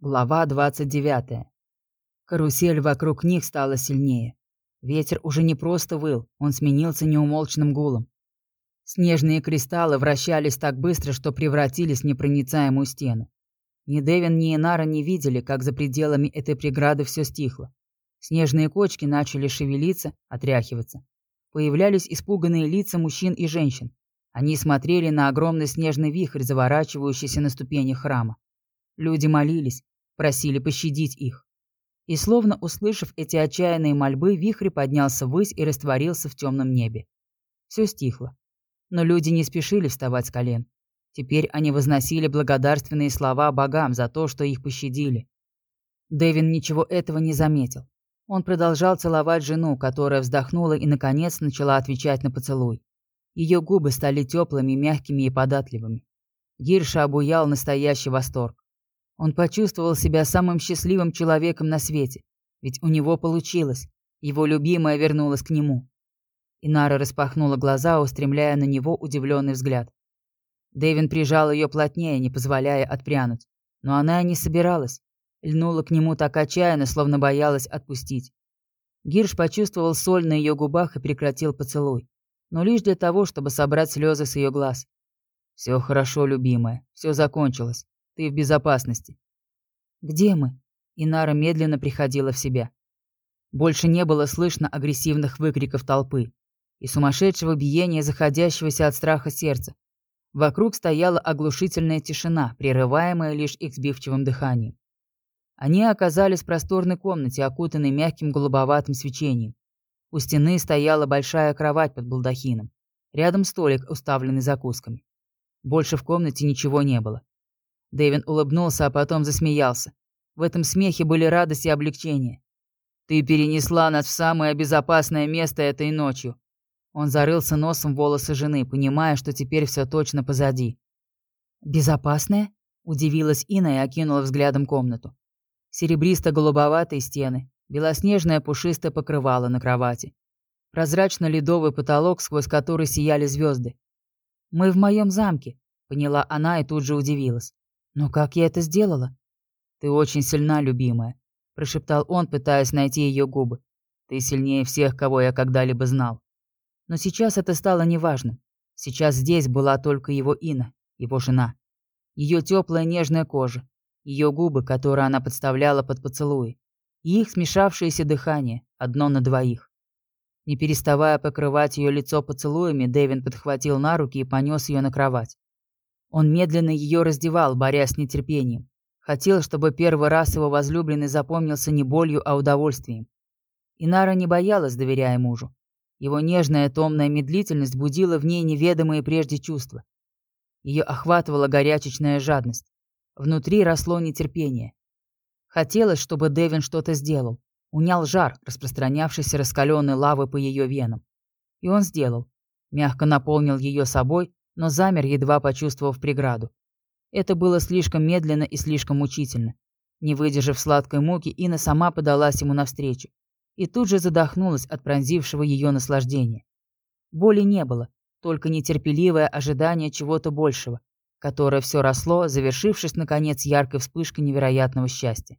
Глава 29. Карусель вокруг них стала сильнее. Ветер уже не просто выл, он сменился неумолчным гулом. Снежные кристаллы вращались так быстро, что превратились в непроницаемую стену. Ни Девин, ни Инара не видели, как за пределами этой преграды все стихло. Снежные кочки начали шевелиться, отряхиваться. Появлялись испуганные лица мужчин и женщин. Они смотрели на огромный снежный вихрь, заворачивающийся на ступенях храма. Люди молились, просили пощадить их. И словно услышав эти отчаянные мольбы, вихрь поднялся ввысь и растворился в темном небе. Все стихло. Но люди не спешили вставать с колен. Теперь они возносили благодарственные слова богам за то, что их пощадили. Дэвин ничего этого не заметил. Он продолжал целовать жену, которая вздохнула и, наконец, начала отвечать на поцелуй. Ее губы стали теплыми, мягкими и податливыми. Гирша обуял настоящий восторг. Он почувствовал себя самым счастливым человеком на свете, ведь у него получилось. Его любимая вернулась к нему. Инара распахнула глаза, устремляя на него удивленный взгляд. Дэвин прижал ее плотнее, не позволяя отпрянуть. Но она и не собиралась. Льнула к нему так отчаянно, словно боялась отпустить. Гирш почувствовал соль на ее губах и прекратил поцелуй. Но лишь для того, чтобы собрать слезы с ее глаз. «Все хорошо, любимая. Все закончилось. Ты в безопасности». «Где мы?» Инара медленно приходила в себя. Больше не было слышно агрессивных выкриков толпы и сумасшедшего биения заходящегося от страха сердца. Вокруг стояла оглушительная тишина, прерываемая лишь их сбивчивым дыханием. Они оказались в просторной комнате, окутанной мягким голубоватым свечением. У стены стояла большая кровать под балдахином. Рядом столик, уставленный закусками. Больше в комнате ничего не было. Дэвин улыбнулся, а потом засмеялся. В этом смехе были радость и облегчение. «Ты перенесла нас в самое безопасное место этой ночью». Он зарылся носом в волосы жены, понимая, что теперь все точно позади. «Безопасное?» – удивилась Инна и окинула взглядом комнату. Серебристо-голубоватые стены, белоснежное пушистое покрывало на кровати, прозрачно-ледовый потолок, сквозь который сияли звезды. «Мы в моем замке», — поняла она и тут же удивилась. «Но как я это сделала?» «Ты очень сильна, любимая», — прошептал он, пытаясь найти ее губы. «Ты сильнее всех, кого я когда-либо знал». Но сейчас это стало неважным. Сейчас здесь была только его Ина, его жена. Ее теплая нежная кожа, ее губы, которые она подставляла под поцелуи, и их смешавшееся дыхание, одно на двоих. Не переставая покрывать ее лицо поцелуями, Дэвин подхватил на руки и понес ее на кровать. Он медленно ее раздевал, борясь с нетерпением. Хотел, чтобы первый раз его возлюбленный запомнился не болью, а удовольствием. Инара не боялась, доверяя мужу. Его нежная томная медлительность будила в ней неведомые прежде чувства. Ее охватывала горячечная жадность. Внутри росло нетерпение. Хотелось, чтобы Дэвин что-то сделал. Унял жар, распространявшийся раскаленной лавы по ее венам. И он сделал. Мягко наполнил ее собой, но замер, едва почувствовав преграду. Это было слишком медленно и слишком мучительно. Не выдержав сладкой муки, Инна сама подалась ему навстречу. И тут же задохнулась от пронзившего ее наслаждения. Боли не было, только нетерпеливое ожидание чего-то большего, которое все росло, завершившись, наконец, яркой вспышкой невероятного счастья.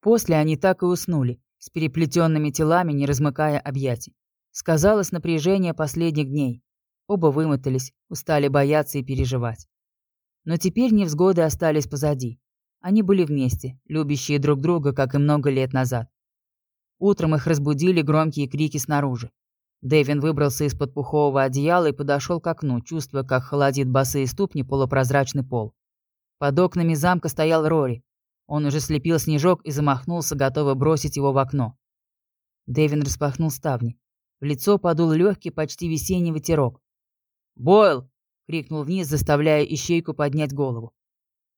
После они так и уснули, с переплетенными телами, не размыкая объятий. Сказалось напряжение последних дней, Оба вымотались, устали бояться и переживать. Но теперь невзгоды остались позади. Они были вместе, любящие друг друга, как и много лет назад. Утром их разбудили громкие крики снаружи. Дэвин выбрался из-под пухового одеяла и подошел к окну, чувствуя, как холодит босые ступни полупрозрачный пол. Под окнами замка стоял Рори. Он уже слепил снежок и замахнулся, готовый бросить его в окно. Дэвин распахнул ставни. В лицо подул легкий, почти весенний ветерок. «Бойл!» — крикнул вниз, заставляя ищейку поднять голову.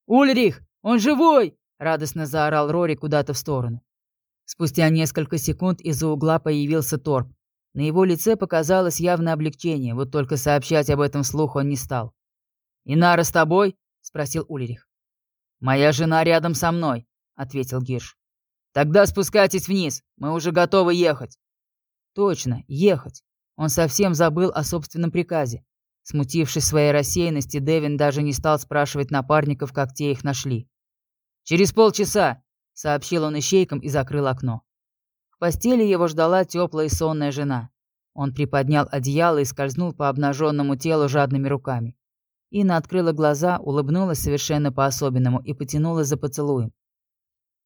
«Ульрих! Он живой!» — радостно заорал Рори куда-то в сторону. Спустя несколько секунд из-за угла появился Торп. На его лице показалось явное облегчение, вот только сообщать об этом вслух он не стал. «Инара с тобой?» — спросил Ульрих. «Моя жена рядом со мной», — ответил Гирш. «Тогда спускайтесь вниз, мы уже готовы ехать». «Точно, ехать». Он совсем забыл о собственном приказе. Смутившись своей рассеянности, Дэвин даже не стал спрашивать напарников, как те их нашли. «Через полчаса», — сообщил он ищейкам и закрыл окно. В постели его ждала теплая и сонная жена. Он приподнял одеяло и скользнул по обнаженному телу жадными руками. Инна открыла глаза, улыбнулась совершенно по-особенному и потянулась за поцелуем.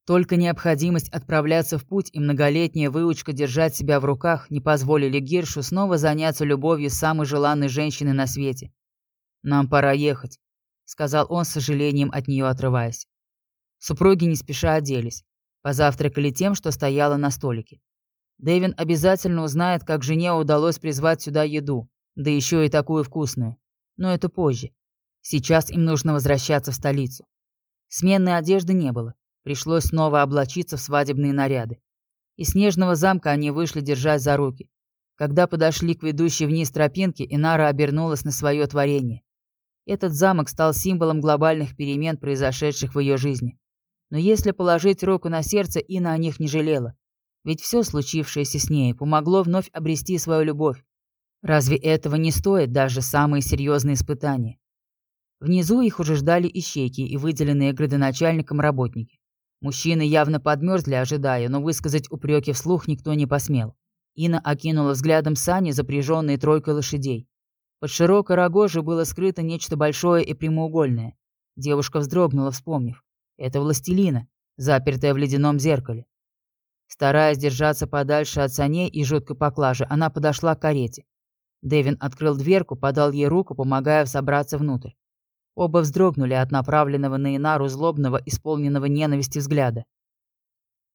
Только необходимость отправляться в путь и многолетняя выучка держать себя в руках не позволили Гиршу снова заняться любовью самой желанной женщины на свете. «Нам пора ехать», — сказал он с сожалением от нее отрываясь. Супруги не спеша оделись. Позавтракали тем, что стояло на столике. Дэвин обязательно узнает, как жене удалось призвать сюда еду, да еще и такую вкусную. Но это позже. Сейчас им нужно возвращаться в столицу. Сменной одежды не было. Пришлось снова облачиться в свадебные наряды. Из снежного замка они вышли, держась за руки. Когда подошли к ведущей вниз тропинке, Инара обернулась на свое творение. Этот замок стал символом глобальных перемен, произошедших в ее жизни. Но если положить руку на сердце, Ина о них не жалела. Ведь все случившееся с ней помогло вновь обрести свою любовь. Разве этого не стоит даже самые серьезные испытания? Внизу их уже ждали ищейки и выделенные градоначальником работники. Мужчины явно подмерзли, ожидая, но высказать упреки вслух никто не посмел. Инна окинула взглядом сани, запряженные тройкой лошадей. Под широкой рогожей было скрыто нечто большое и прямоугольное. Девушка вздрогнула, вспомнив. Это властелина, запертая в ледяном зеркале. Стараясь держаться подальше от саней и жуткой поклажи, она подошла к карете. Дэвин открыл дверку, подал ей руку, помогая собраться внутрь. Оба вздрогнули от направленного на Инару злобного, исполненного ненависти взгляда.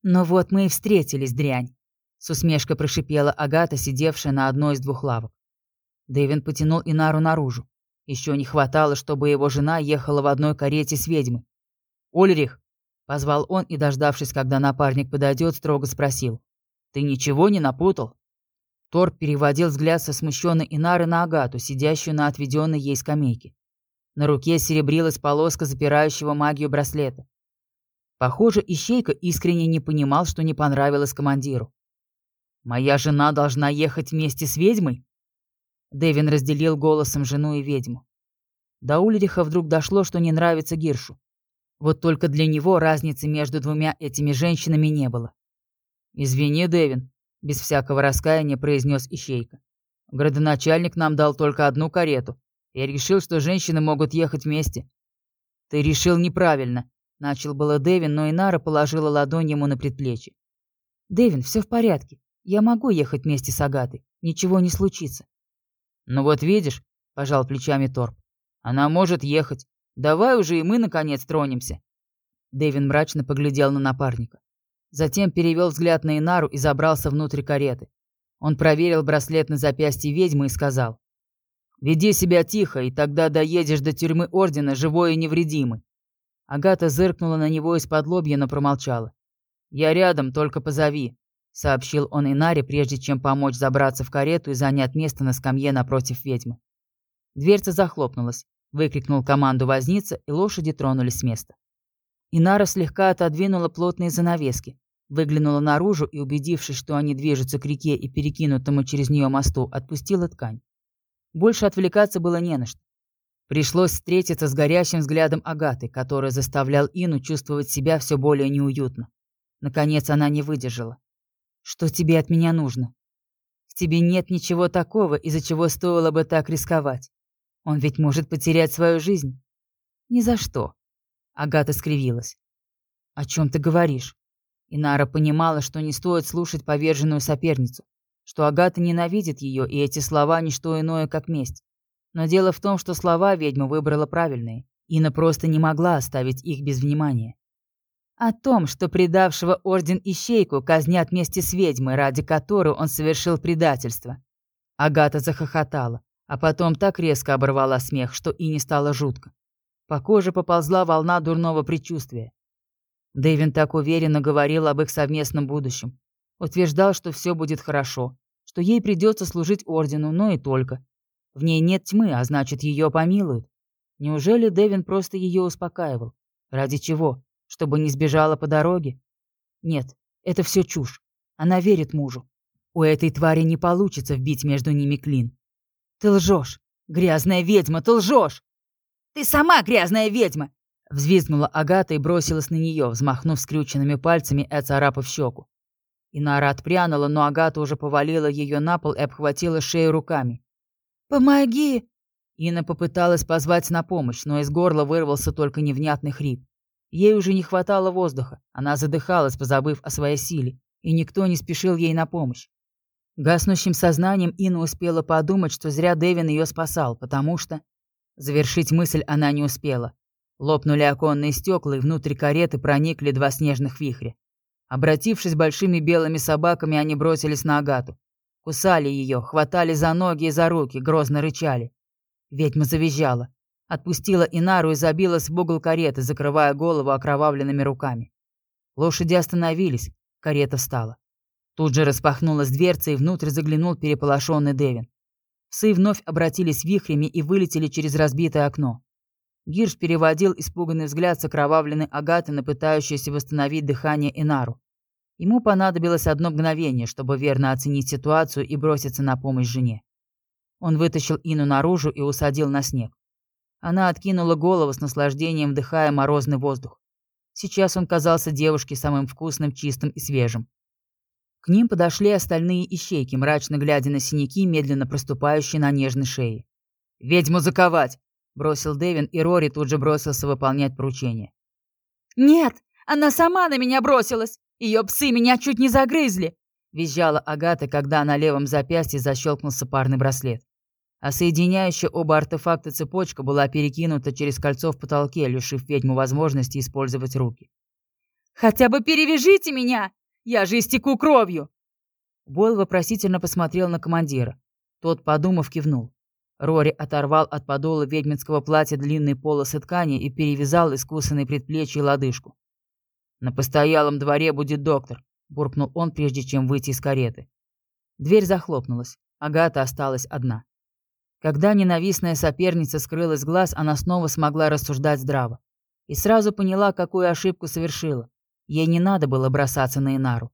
«Ну вот мы и встретились, дрянь!» С усмешкой прошипела Агата, сидевшая на одной из двух лавок. Дэвин потянул Инару наружу. Еще не хватало, чтобы его жена ехала в одной карете с ведьмой. «Ульрих!» — позвал он и, дождавшись, когда напарник подойдет, строго спросил. «Ты ничего не напутал?» Торп переводил взгляд со смущенной Инары на Агату, сидящую на отведенной ей скамейке. На руке серебрилась полоска запирающего магию браслета. Похоже, Ищейка искренне не понимал, что не понравилось командиру. «Моя жена должна ехать вместе с ведьмой?» Дэвин разделил голосом жену и ведьму. До Ульриха вдруг дошло, что не нравится Гиршу. Вот только для него разницы между двумя этими женщинами не было. «Извини, Дэвин», — без всякого раскаяния произнес Ищейка. «Градоначальник нам дал только одну карету, я решил, что женщины могут ехать вместе. Ты решил неправильно. Начал было Дэвин, но Инара положила ладонь ему на предплечье. Дэвин, все в порядке. Я могу ехать вместе с Агатой. Ничего не случится. Ну вот видишь, пожал плечами Торп. Она может ехать. Давай уже и мы, наконец, тронемся. Дэвин мрачно поглядел на напарника. Затем перевел взгляд на Инару и забрался внутрь кареты. Он проверил браслет на запястье ведьмы и сказал. Веди себя тихо, и тогда доедешь до тюрьмы Ордена живой и невредимый». Агата зыркнула на него из-под лобья, но промолчала. «Я рядом, только позови», — сообщил он Инаре, прежде чем помочь забраться в карету и занять место на скамье напротив ведьмы. Дверца захлопнулась, выкрикнул команду возница, и лошади тронулись с места. Инара слегка отодвинула плотные занавески, выглянула наружу и, убедившись, что они движутся к реке и перекинутому через нее мосту, отпустила ткань. Больше отвлекаться было не на что. Пришлось встретиться с горящим взглядом Агаты, который заставлял Ину чувствовать себя все более неуютно. Наконец она не выдержала. «Что тебе от меня нужно? В тебе нет ничего такого, из-за чего стоило бы так рисковать. Он ведь может потерять свою жизнь». «Ни за что». Агата скривилась. «О чем ты говоришь?» Инара понимала, что не стоит слушать поверженную соперницу что Агата ненавидит ее, и эти слова – не что иное, как месть. Но дело в том, что слова ведьма выбрала правильные. Ина просто не могла оставить их без внимания. О том, что предавшего орден Ищейку казнят вместе с ведьмой, ради которой он совершил предательство. Агата захохотала, а потом так резко оборвала смех, что и не стало жутко. По коже поползла волна дурного предчувствия. Дэвин так уверенно говорил об их совместном будущем. Утверждал, что все будет хорошо, что ей придется служить ордену, но и только. В ней нет тьмы, а значит, ее помилуют. Неужели Дэвин просто ее успокаивал? Ради чего? Чтобы не сбежала по дороге? Нет, это все чушь. Она верит мужу. У этой твари не получится вбить между ними клин. Ты лжешь. Грязная ведьма, ты лжешь. Ты сама грязная ведьма. Взвизгнула Агата и бросилась на нее, взмахнув скрюченными пальцами и оцарапав щеку. Инара отпрянула, но Агата уже повалила ее на пол и обхватила шею руками. «Помоги!» Инна попыталась позвать на помощь, но из горла вырвался только невнятный хрип. Ей уже не хватало воздуха, она задыхалась, позабыв о своей силе, и никто не спешил ей на помощь. Гаснущим сознанием Инна успела подумать, что зря Дэвин ее спасал, потому что... Завершить мысль она не успела. Лопнули оконные стекла, и внутрь кареты проникли два снежных вихря. Обратившись большими белыми собаками, они бросились на Агату. Кусали ее, хватали за ноги и за руки, грозно рычали. Ведьма завизжала. Отпустила Инару и забилась в угол кареты, закрывая голову окровавленными руками. Лошади остановились, карета встала. Тут же распахнулась дверца, и внутрь заглянул переполошенный Девин. Псы вновь обратились вихрями и вылетели через разбитое окно. Гирш переводил испуганный взгляд с окровавленной Агаты на пытающуюся восстановить дыхание Инару. Ему понадобилось одно мгновение, чтобы верно оценить ситуацию и броситься на помощь жене. Он вытащил Ину наружу и усадил на снег. Она откинула голову с наслаждением, вдыхая морозный воздух. Сейчас он казался девушке самым вкусным, чистым и свежим. К ним подошли остальные ищейки, мрачно глядя на синяки, медленно проступающие на нежной шее. «Ведьму заковать!» Бросил Дэвин, и Рори тут же бросился выполнять поручение. «Нет, она сама на меня бросилась! Ее псы меня чуть не загрызли!» Визжала Агата, когда на левом запястье защелкнулся парный браслет. А соединяющая оба артефакта цепочка была перекинута через кольцо в потолке, лишив ведьму возможности использовать руки. «Хотя бы перевяжите меня! Я же истеку кровью!» Бойл вопросительно посмотрел на командира. Тот, подумав, кивнул. Рори оторвал от подола ведьминского платья длинные полосы ткани и перевязал искусанные предплечья и лодыжку. «На постоялом дворе будет доктор», — буркнул он, прежде чем выйти из кареты. Дверь захлопнулась. Агата осталась одна. Когда ненавистная соперница скрылась глаз, она снова смогла рассуждать здраво. И сразу поняла, какую ошибку совершила. Ей не надо было бросаться на Инару.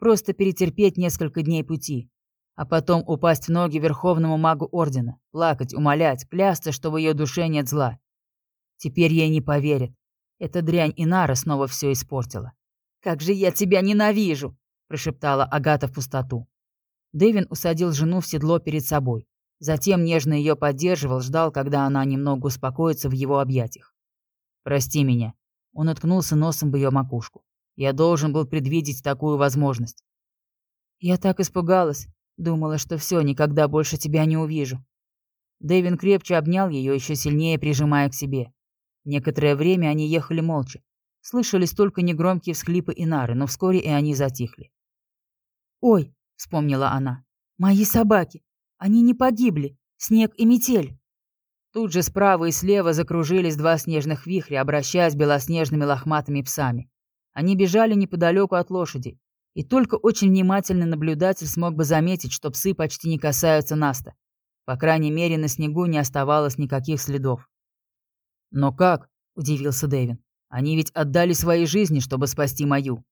Просто перетерпеть несколько дней пути а потом упасть в ноги верховному магу Ордена, плакать, умолять, клясться, что в ее душе нет зла. Теперь ей не поверят. Эта дрянь Инара снова все испортила. «Как же я тебя ненавижу!» – прошептала Агата в пустоту. Дэвин усадил жену в седло перед собой. Затем нежно ее поддерживал, ждал, когда она немного успокоится в его объятиях. «Прости меня». Он уткнулся носом в ее макушку. «Я должен был предвидеть такую возможность». «Я так испугалась. Думала, что все, никогда больше тебя не увижу. Дэвин крепче обнял ее, еще сильнее прижимая к себе. Некоторое время они ехали молча. Слышались только негромкие всхлипы Инары, но вскоре и они затихли. «Ой», — вспомнила она, — «мои собаки! Они не погибли! Снег и метель!» Тут же справа и слева закружились два снежных вихря, обращаясь белоснежными лохматыми псами. Они бежали неподалеку от лошади, и только очень внимательный наблюдатель смог бы заметить, что псы почти не касаются Наста. По крайней мере, на снегу не оставалось никаких следов. «Но как?» – удивился Дэвин. «Они ведь отдали свои жизни, чтобы спасти мою».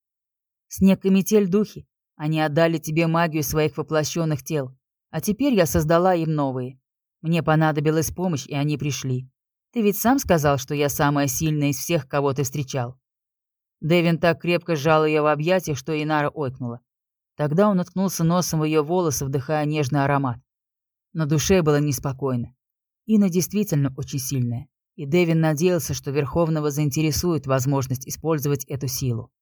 «Снег и метель духи. Они отдали тебе магию своих воплощенных тел. А теперь я создала им новые. Мне понадобилась помощь, и они пришли. Ты ведь сам сказал, что я самая сильная из всех, кого ты встречал. Дэвин так крепко сжал ее в объятиях, что Инара ойкнула. Тогда он уткнулся носом в ее волосы, вдыхая нежный аромат. На душе было неспокойно. Ина действительно очень сильная, и Дэвин надеялся, что Верховного заинтересует возможность использовать эту силу.